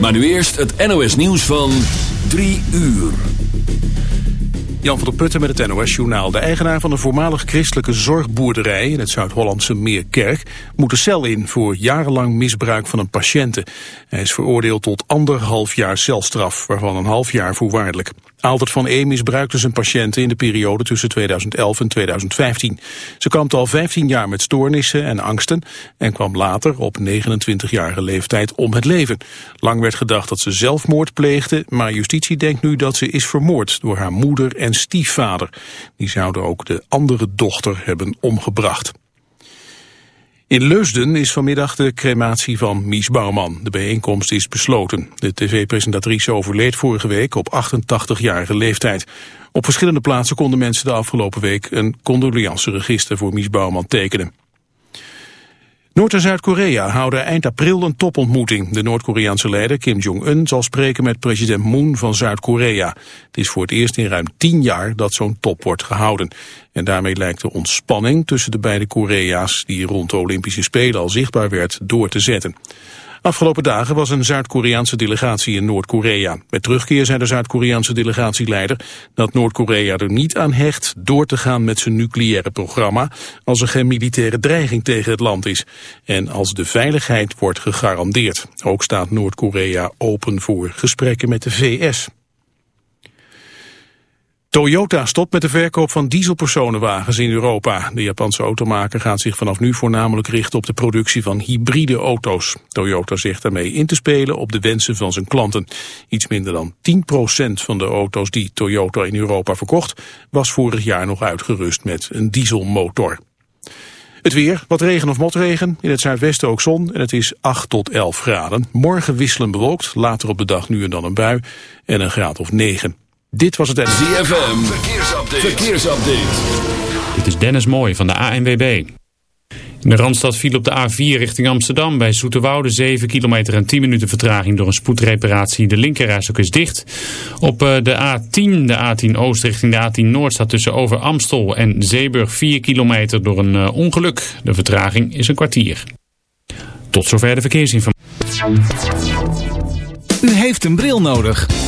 Maar nu eerst het NOS nieuws van 3 uur. Jan van der Putten met het NOS-journaal. De eigenaar van een voormalig christelijke zorgboerderij in het Zuid-Hollandse Meerkerk moet de cel in voor jarenlang misbruik van een patiënte. Hij is veroordeeld tot anderhalf jaar celstraf, waarvan een half jaar voorwaardelijk. Aldert van E. misbruikte zijn patiënten in de periode tussen 2011 en 2015. Ze kampte al 15 jaar met stoornissen en angsten en kwam later op 29-jarige leeftijd om het leven. Lang werd gedacht dat ze zelfmoord pleegde, maar justitie denkt nu dat ze is vermoord door haar moeder en stiefvader. Die zouden ook de andere dochter hebben omgebracht. In Leusden is vanmiddag de crematie van Mies Bouwman. De bijeenkomst is besloten. De tv-presentatrice overleed vorige week op 88-jarige leeftijd. Op verschillende plaatsen konden mensen de afgelopen week een condoleanceregister voor Mies Bouwman tekenen. Noord- en Zuid-Korea houden eind april een topontmoeting. De Noord-Koreaanse leider Kim Jong-un zal spreken met president Moon van Zuid-Korea. Het is voor het eerst in ruim tien jaar dat zo'n top wordt gehouden. En daarmee lijkt de ontspanning tussen de beide Korea's... die rond de Olympische Spelen al zichtbaar werd, door te zetten. Afgelopen dagen was een Zuid-Koreaanse delegatie in Noord-Korea. Bij terugkeer zei de Zuid-Koreaanse delegatieleider dat Noord-Korea er niet aan hecht door te gaan met zijn nucleaire programma als er geen militaire dreiging tegen het land is. En als de veiligheid wordt gegarandeerd. Ook staat Noord-Korea open voor gesprekken met de VS. Toyota stopt met de verkoop van dieselpersonenwagens in Europa. De Japanse automaker gaat zich vanaf nu voornamelijk richten op de productie van hybride auto's. Toyota zegt daarmee in te spelen op de wensen van zijn klanten. Iets minder dan 10% van de auto's die Toyota in Europa verkocht... was vorig jaar nog uitgerust met een dieselmotor. Het weer, wat regen of motregen. In het zuidwesten ook zon en het is 8 tot 11 graden. Morgen wisselen bewolkt, later op de dag nu en dan een bui en een graad of 9. Dit was het ZFM. Verkeersupdate. Verkeersupdate. Dit is Dennis Mooij van de ANWB. In de Randstad viel op de A4 richting Amsterdam bij Zoeterwoude 7 kilometer en 10 minuten vertraging door een spoedreparatie. De linkerreis ook is dicht. Op eh, de A10, de A10 Oost richting de A10 Noord staat tussen Over Amstel en Zeeburg 4 kilometer door een eh, ongeluk. De vertraging is een kwartier. Tot zover de verkeersinformatie. U heeft een bril nodig.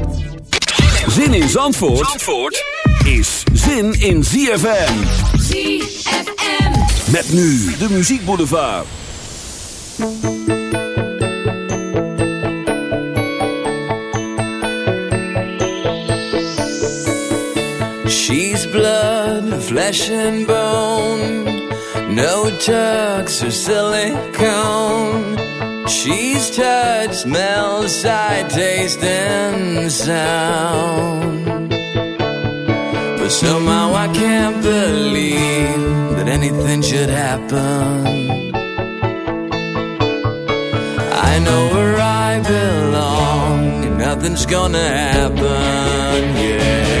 Zin in Zandvoort, Zandvoort is zin in ZFM. ZFM. Met nu de muziekboulevard. She's blood, flesh and bone. No tucks or silicone. She's touch, smell, sight, taste, and sound. But somehow I can't believe that anything should happen. I know where I belong, and nothing's gonna happen, yeah.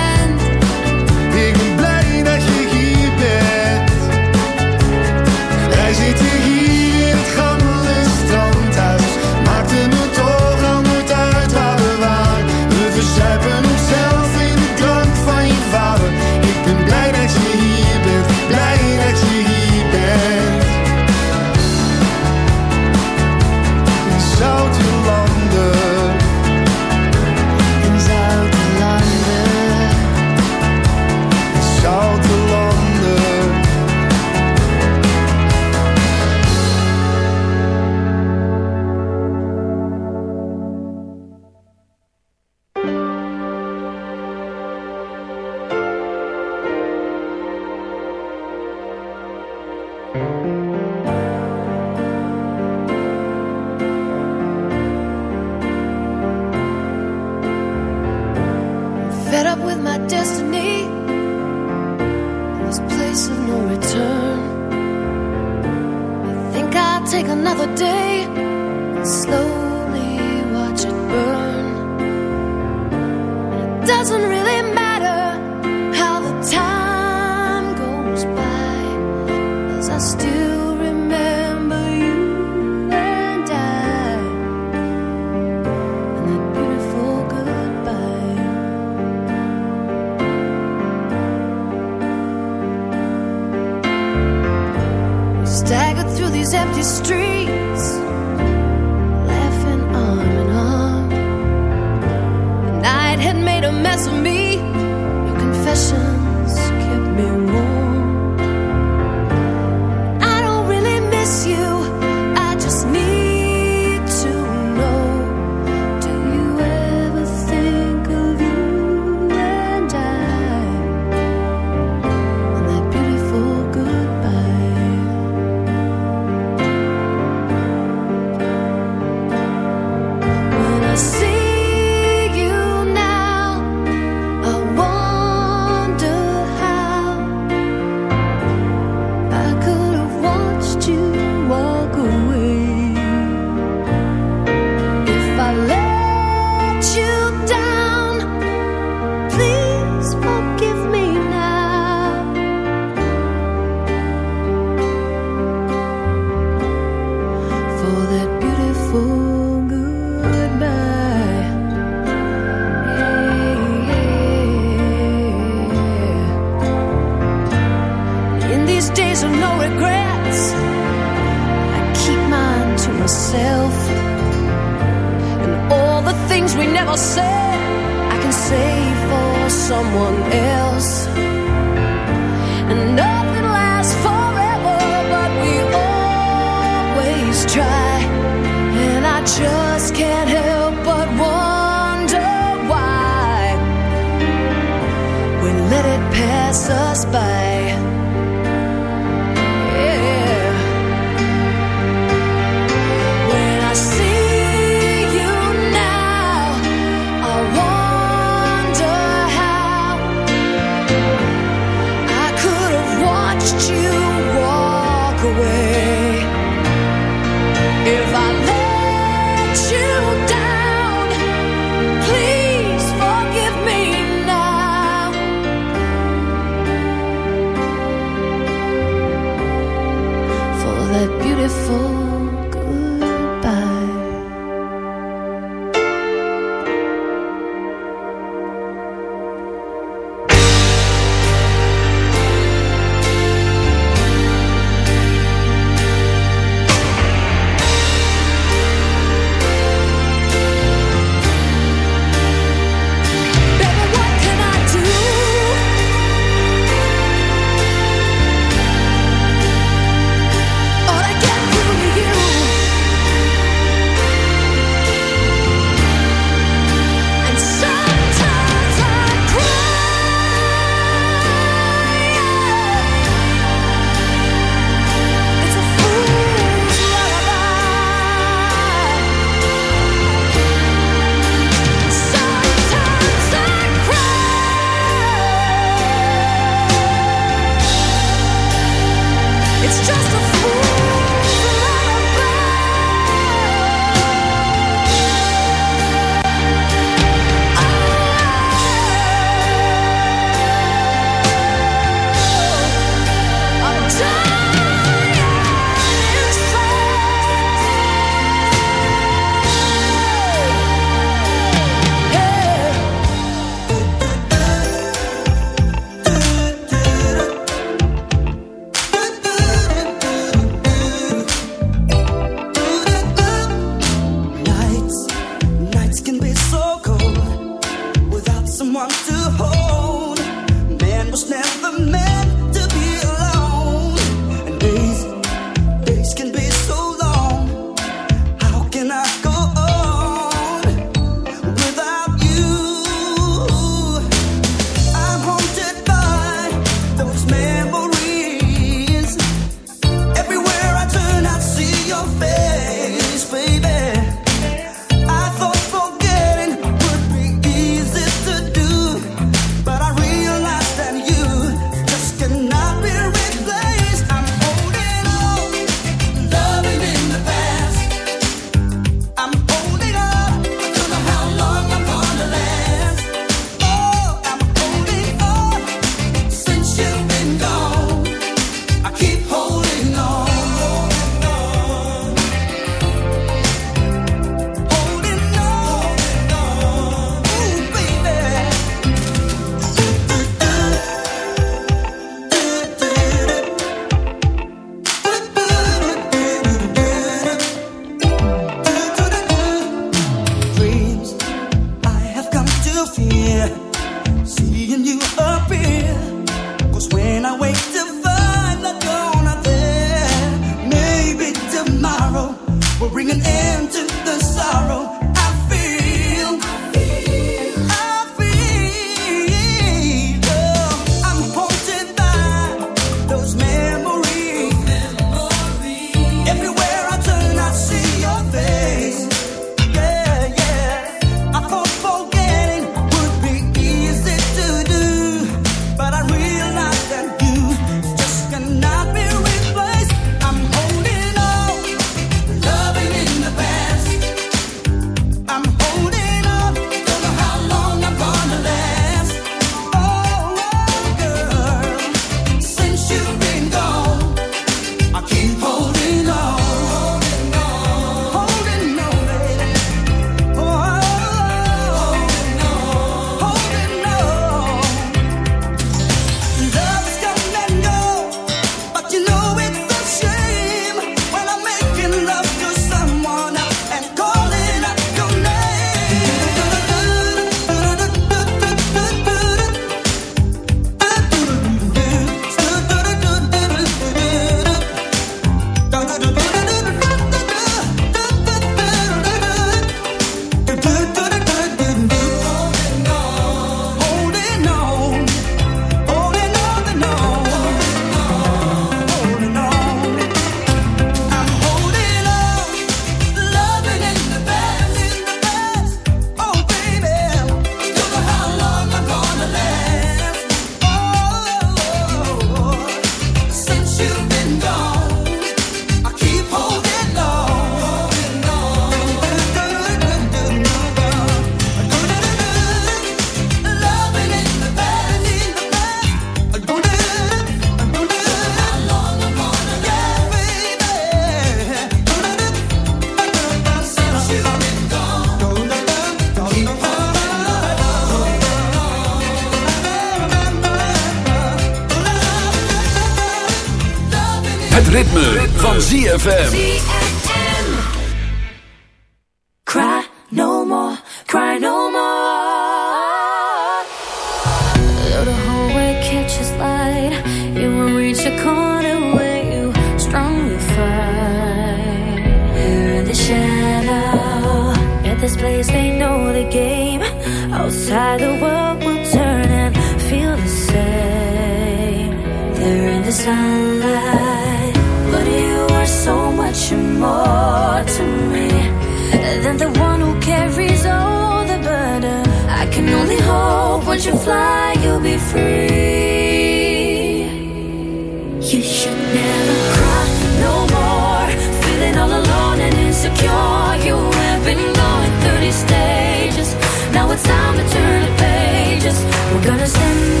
Gonna stand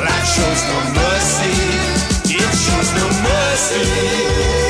Life shows no mercy. It shows no mercy.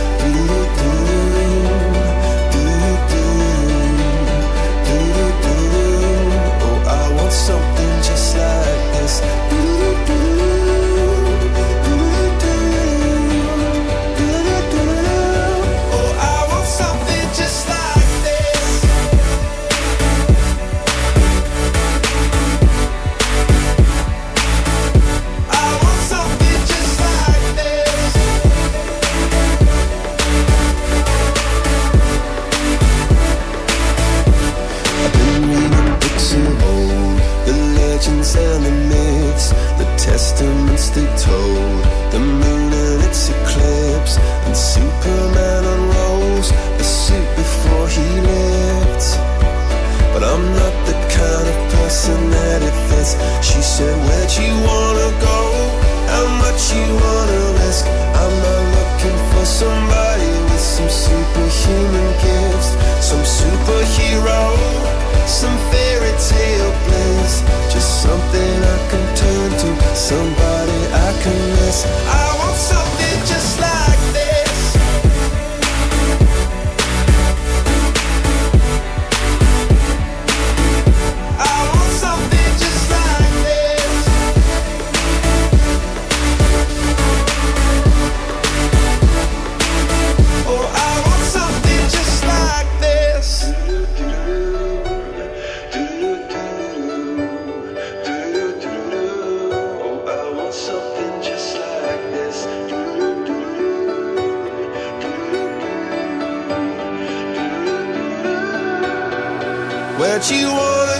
Where'd you want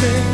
sé.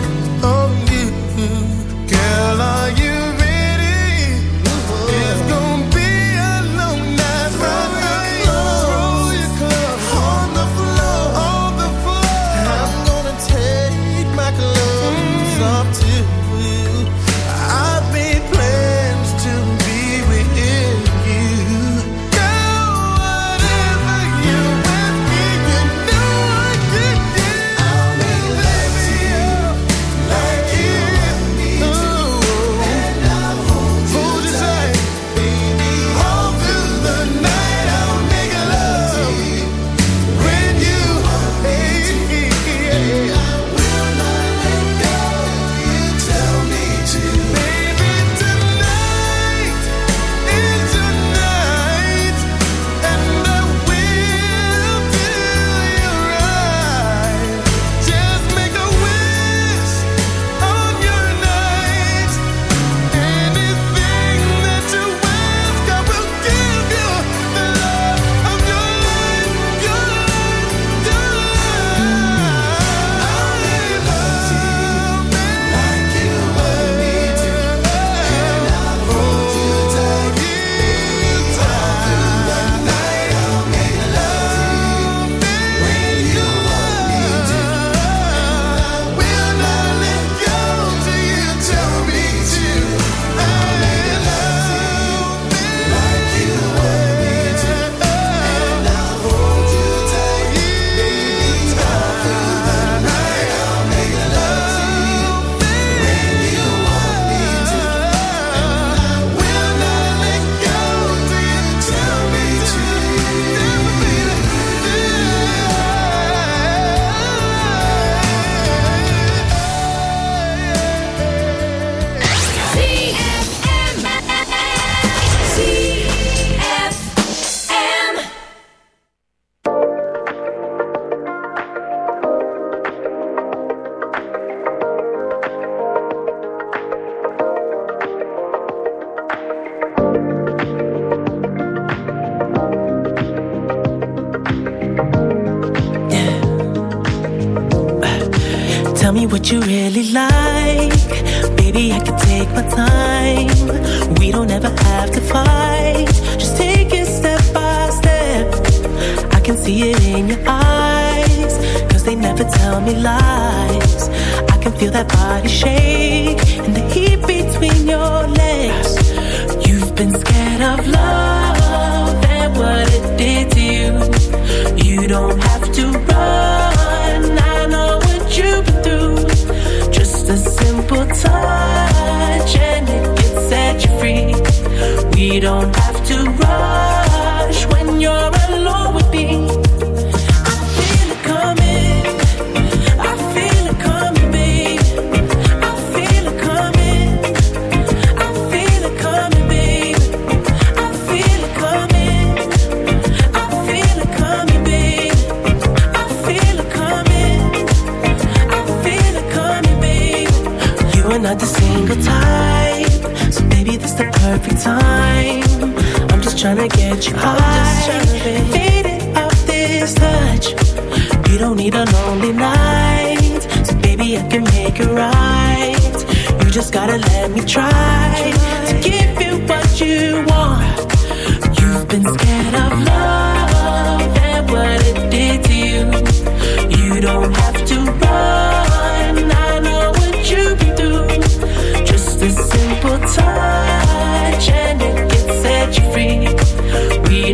Don't have to run.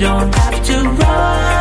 Don't have to rush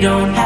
don't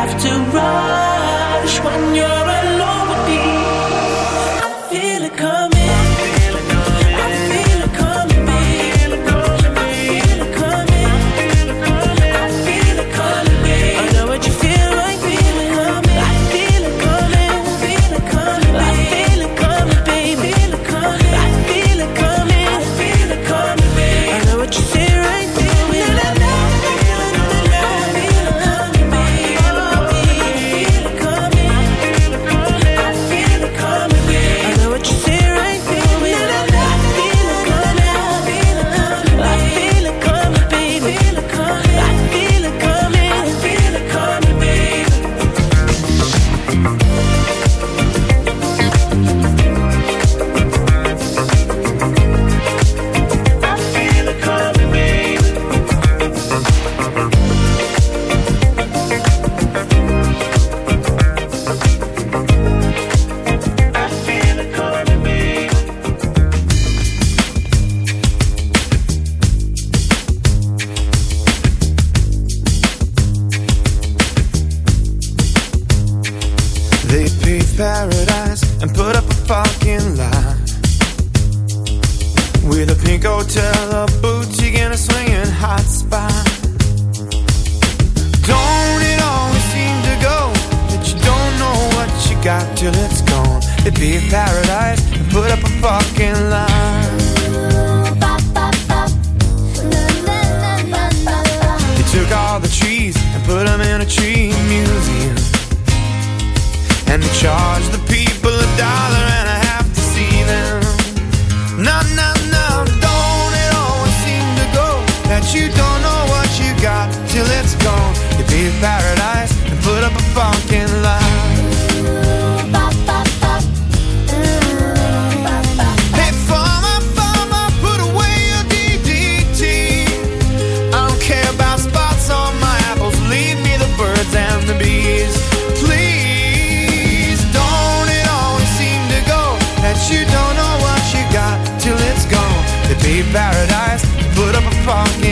far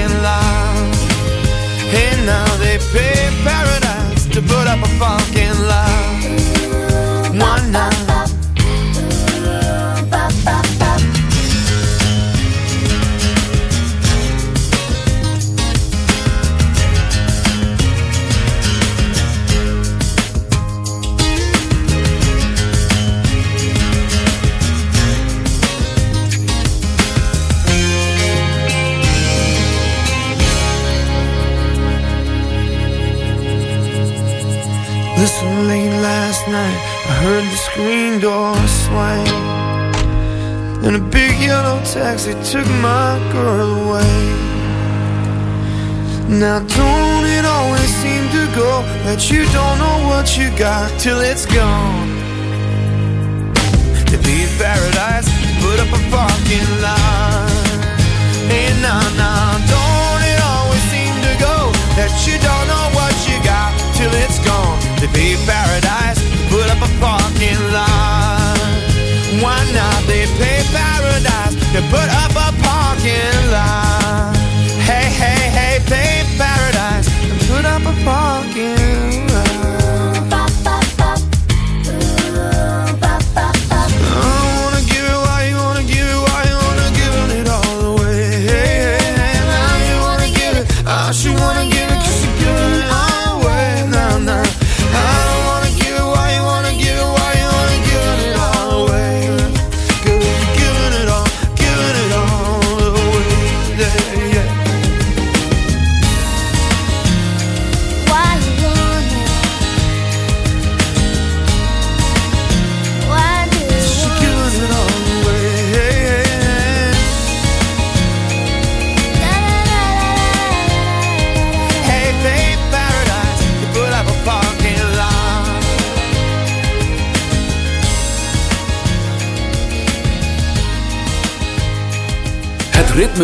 Now, don't it always seem to go that you don't know what you got till it's gone? To be in paradise, put up a parking lot. Hey, nah, nah, don't it always seem to go that you don't know what you got till it's gone? To be in paradise, put up a parking lot. Why not? They pay paradise to put up a parking lot. Up a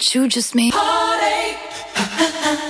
You just made. So